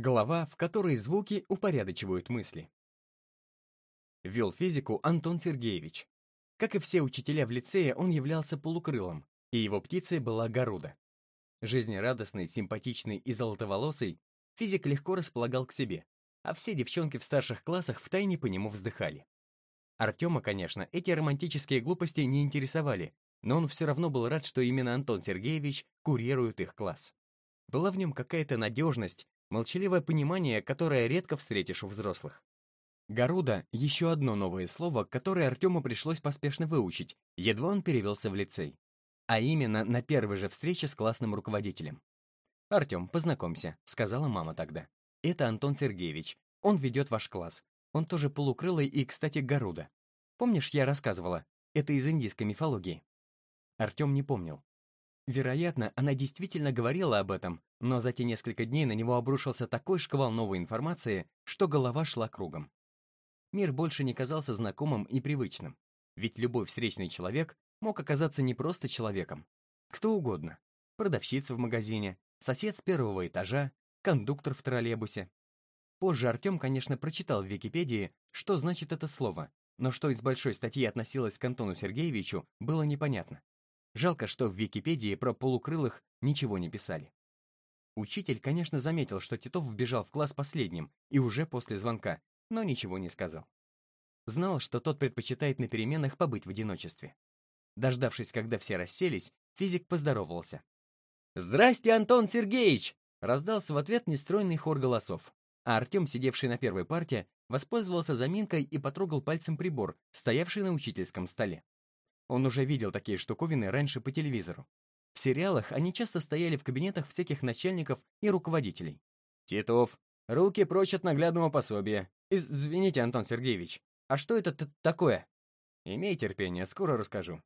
Глава, в которой звуки упорядочивают мысли. Вел физику Антон Сергеевич. Как и все учителя в лицее, он являлся полукрылым, и его птицей была Гаруда. Жизнерадостный, симпатичный и золотоволосый, физик легко располагал к себе, а все девчонки в старших классах втайне по нему вздыхали. Артема, конечно, эти романтические глупости не интересовали, но он все равно был рад, что именно Антон Сергеевич курирует их класс. Была в нем какая-то надежность, молчаливое понимание, которое редко встретишь у взрослых. Гаруда — еще одно новое слово, которое Артему пришлось поспешно выучить, едва он перевелся в лицей. А именно на первой же встрече с классным руководителем. «Артем, познакомься», — сказала мама тогда. «Это Антон Сергеевич. Он ведет ваш класс. Он тоже полукрылый и, кстати, Гаруда. Помнишь, я рассказывала? Это из индийской мифологии». Артем не помнил. Вероятно, она действительно говорила об этом, но за те несколько дней на него обрушился такой шквал новой информации, что голова шла кругом. Мир больше не казался знакомым и привычным, ведь любой встречный человек мог оказаться не просто человеком. Кто угодно. Продавщица в магазине, сосед с первого этажа, кондуктор в троллейбусе. Позже Артем, конечно, прочитал в Википедии, что значит это слово, но что из большой статьи относилось к Антону Сергеевичу, было непонятно. Жалко, что в Википедии про полукрылых ничего не писали. Учитель, конечно, заметил, что Титов вбежал в класс последним и уже после звонка, но ничего не сказал. Знал, что тот предпочитает на переменах побыть в одиночестве. Дождавшись, когда все расселись, физик поздоровался. «Здрасте, Антон Сергеевич!» раздался в ответ нестройный хор голосов. А Артем, сидевший на первой парте, воспользовался заминкой и потрогал пальцем прибор, стоявший на учительском столе. Он уже видел такие штуковины раньше по телевизору. В сериалах они часто стояли в кабинетах всяких начальников и руководителей. «Титов, руки прочь от наглядного пособия. Извините, Антон Сергеевич, а что это такое?» «Имей терпение, скоро расскажу.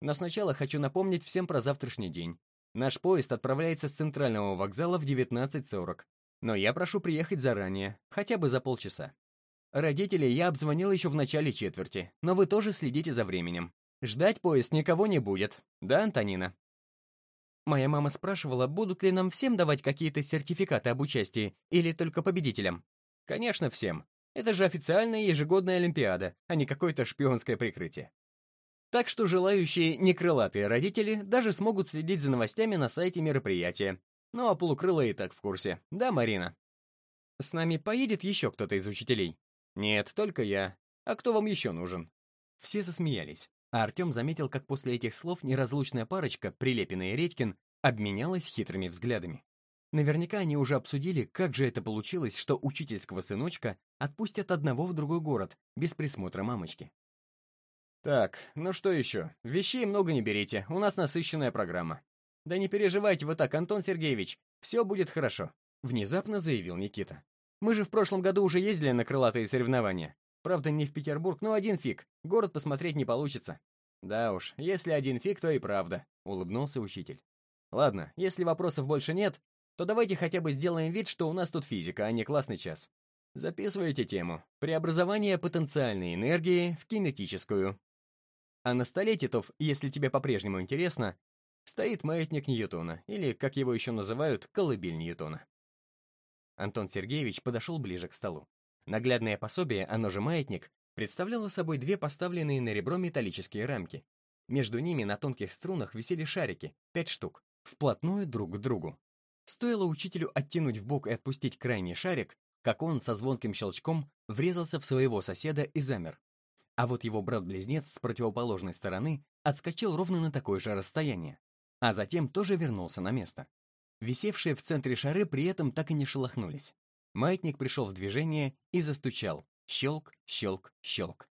Но сначала хочу напомнить всем про завтрашний день. Наш поезд отправляется с центрального вокзала в 19.40. Но я прошу приехать заранее, хотя бы за полчаса. Родителей я обзвонил еще в начале четверти, но вы тоже следите за временем. Ждать поезд никого не будет, да, Антонина? Моя мама спрашивала, будут ли нам всем давать какие-то сертификаты об участии или только победителям. Конечно, всем. Это же официальная ежегодная Олимпиада, а не какое-то шпионское прикрытие. Так что желающие некрылатые родители даже смогут следить за новостями на сайте мероприятия. Ну а полукрылые и так в курсе. Да, Марина? С нами поедет еще кто-то из учителей? Нет, только я. А кто вам еще нужен? Все засмеялись. А Артем заметил, как после этих слов неразлучная парочка, Прилепина и Редькин, обменялась хитрыми взглядами. Наверняка они уже обсудили, как же это получилось, что учительского сыночка отпустят одного в другой город, без присмотра мамочки. «Так, ну что еще? Вещей много не берите, у нас насыщенная программа». «Да не переживайте вы так, Антон Сергеевич, все будет хорошо», — внезапно заявил Никита. «Мы же в прошлом году уже ездили на крылатые соревнования. Правда, не в Петербург, но один фиг. Город посмотреть не получится. Да уж, если один фиг, то и правда, улыбнулся учитель. Ладно, если вопросов больше нет, то давайте хотя бы сделаем вид, что у нас тут физика, а не классный час. Записывайте тему. Преобразование потенциальной энергии в кинетическую. А на столе, Титов, если тебе по-прежнему интересно, стоит маятник Ньютона, или, как его еще называют, колыбель Ньютона. Антон Сергеевич подошел ближе к столу. Наглядное пособие, оно же маятник, представляло собой две поставленные на ребро металлические рамки. Между ними на тонких струнах висели шарики, пять штук, вплотную друг к другу. Стоило учителю оттянуть в бок и отпустить крайний шарик, как он со звонким щелчком врезался в своего соседа и замер. А вот его брат-близнец с противоположной стороны отскочил ровно на такое же расстояние, а затем тоже вернулся на место. Висевшие в центре шары при этом так и не шелохнулись. Маятник пришел в движение и застучал. Щелк, щелк, щелк.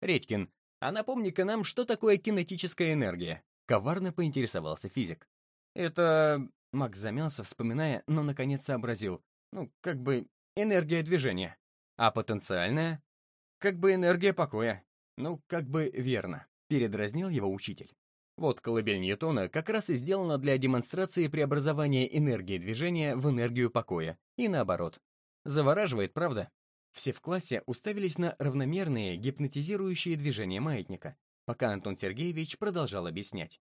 «Редькин, а напомни-ка нам, что такое кинетическая энергия?» Коварно поинтересовался физик. «Это...» Макс замялся, вспоминая, но наконец сообразил. «Ну, как бы энергия движения. А потенциальная?» «Как бы энергия покоя. Ну, как бы верно», — передразнил его учитель. Вот колыбель Ньютона как раз и сделана для демонстрации преобразования энергии движения в энергию покоя, и наоборот. Завораживает, правда? Все в классе уставились на равномерные гипнотизирующие движения маятника, пока Антон Сергеевич продолжал объяснять.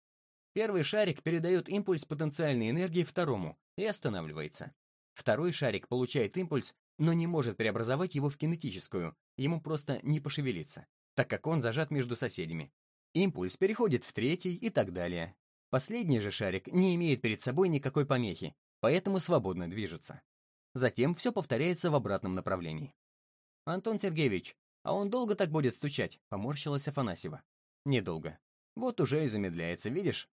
Первый шарик передает импульс потенциальной энергии второму и останавливается. Второй шарик получает импульс, но не может преобразовать его в кинетическую, ему просто не пошевелиться, так как он зажат между соседями. Импульс переходит в третий и так далее. Последний же шарик не имеет перед собой никакой помехи, поэтому свободно движется. Затем все повторяется в обратном направлении. «Антон Сергеевич, а он долго так будет стучать?» — поморщилась Афанасьева. «Недолго. Вот уже и замедляется, видишь?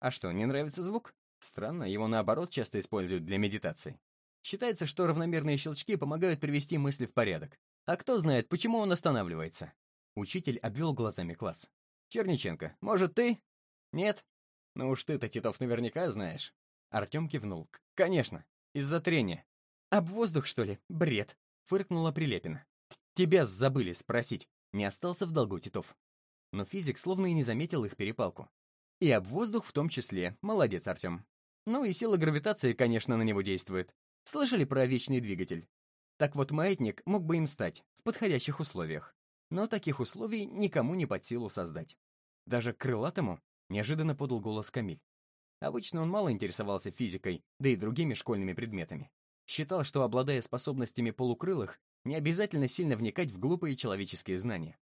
А что, не нравится звук? Странно, его наоборот часто используют для медитации. Считается, что равномерные щелчки помогают привести мысли в порядок. А кто знает, почему он останавливается? Учитель обвел глазами класс. «Черниченко, может, ты?» «Нет?» «Ну уж ты-то, Титов, наверняка знаешь». Артем кивнул. «Конечно, из-за трения». «Об воздух, что ли? Бред!» — фыркнула Прилепина. «Тебя забыли спросить». Не остался в долгу Титов. Но физик словно и не заметил их перепалку. И об воздух в том числе. Молодец, Артем. Ну и сила гравитации, конечно, на него действует. Слышали про вечный двигатель? Так вот, маятник мог бы им стать в подходящих условиях. Но таких условий никому не под силу создать. Даже крылатому неожиданно подал голос Камиль. Обычно он мало интересовался физикой, да и другими школьными предметами. Считал, что, обладая способностями полукрылых, не обязательно сильно вникать в глупые человеческие знания.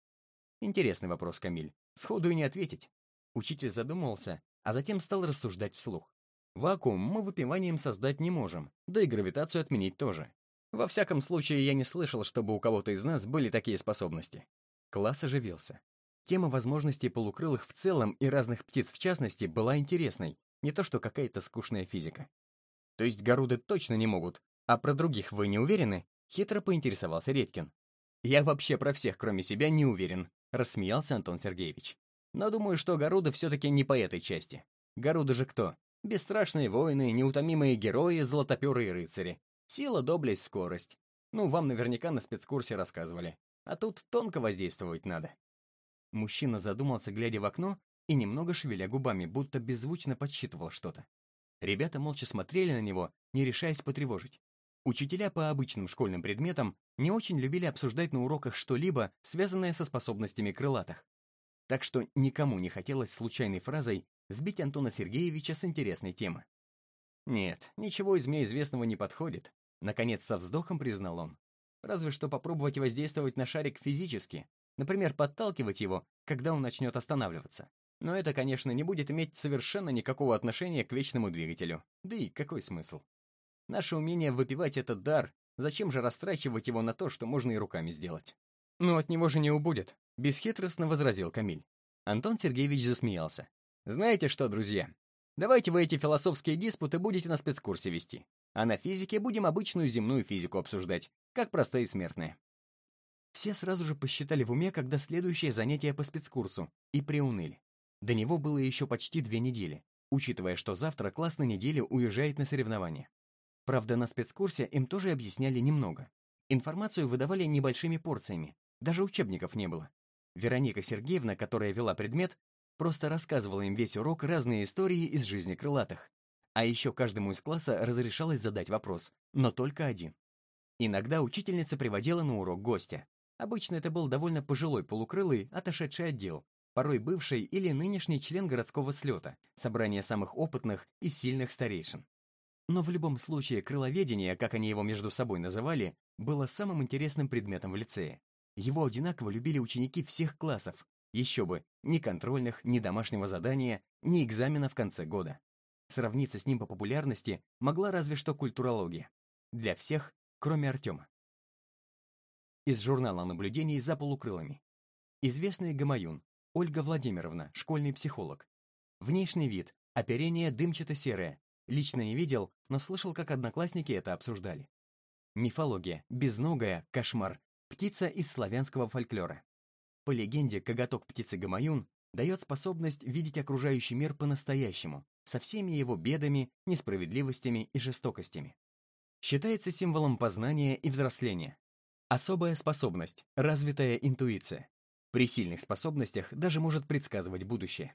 Интересный вопрос, Камиль. Сходу и не ответить. Учитель задумался, а затем стал рассуждать вслух. Вакуум мы выпиванием создать не можем, да и гравитацию отменить тоже. Во всяком случае, я не слышал, чтобы у кого-то из нас были такие способности. Класс оживился. Тема возможностей полукрылых в целом и разных птиц в частности была интересной, не то что какая-то скучная физика. То есть горуды точно не могут, а про других вы не уверены? Хитро поинтересовался Редькин. Я вообще про всех, кроме себя, не уверен, рассмеялся Антон Сергеевич. Но думаю, что Горуды все-таки не по этой части. Горуды же кто? Бесстрашные воины, неутомимые герои, золотоперые рыцари. Сила, доблесть, скорость. Ну, вам наверняка на спецкурсе рассказывали. А тут тонко воздействовать надо. Мужчина задумался, глядя в окно, и немного шевеля губами, будто беззвучно подсчитывал что-то. Ребята молча смотрели на него, не решаясь потревожить. Учителя по обычным школьным предметам не очень любили обсуждать на уроках что-либо, связанное со способностями крылатых. Так что никому не хотелось случайной фразой сбить Антона Сергеевича с интересной темы. «Нет, ничего из мне известного не подходит», — наконец со вздохом признал он. «Разве что попробовать воздействовать на шарик физически, например, подталкивать его, когда он начнет останавливаться. Но это, конечно, не будет иметь совершенно никакого отношения к вечному двигателю. Да и какой смысл? Наше умение выпивать этот дар, зачем же растрачивать его на то, что можно и руками сделать? «Ну, от него же не убудет», — бесхитростно возразил Камиль. Антон Сергеевич засмеялся. «Знаете что, друзья, давайте вы эти философские диспуты будете на спецкурсе вести, а на физике будем обычную земную физику обсуждать, как простые смертные». Все сразу же посчитали в уме, когда следующее занятие по спецкурсу, и приуныли. До него было еще почти две недели, учитывая, что завтра класс на неделю уезжает на соревнования. Правда, на спецкурсе им тоже объясняли немного. Информацию выдавали небольшими порциями, даже учебников не было. Вероника Сергеевна, которая вела предмет, просто рассказывала им весь урок разные истории из жизни крылатых. А еще каждому из класса разрешалось задать вопрос, но только один. Иногда учительница приводила на урок гостя. Обычно это был довольно пожилой полукрылый, отошедший отдел, порой бывший или нынешний член городского слета, собрания самых опытных и сильных старейшин. Но в любом случае крыловедение, как они его между собой называли, было самым интересным предметом в лицее. Его одинаково любили ученики всех классов. Еще бы, ни контрольных, ни домашнего задания, ни экзамена в конце года. Сравниться с ним по популярности могла разве что культурология. Для всех, кроме Артема. Из журнала наблюдений за полукрылыми. Известный гамаюн. Ольга Владимировна, школьный психолог. Внешний вид, оперение дымчато-серое. Лично не видел, но слышал, как одноклассники это обсуждали. Мифология, безногая, кошмар, Птица из славянского фольклора. По легенде, коготок птицы Гамаюн дает способность видеть окружающий мир по-настоящему, со всеми его бедами, несправедливостями и жестокостями. Считается символом познания и взросления. Особая способность, развитая интуиция. При сильных способностях даже может предсказывать будущее.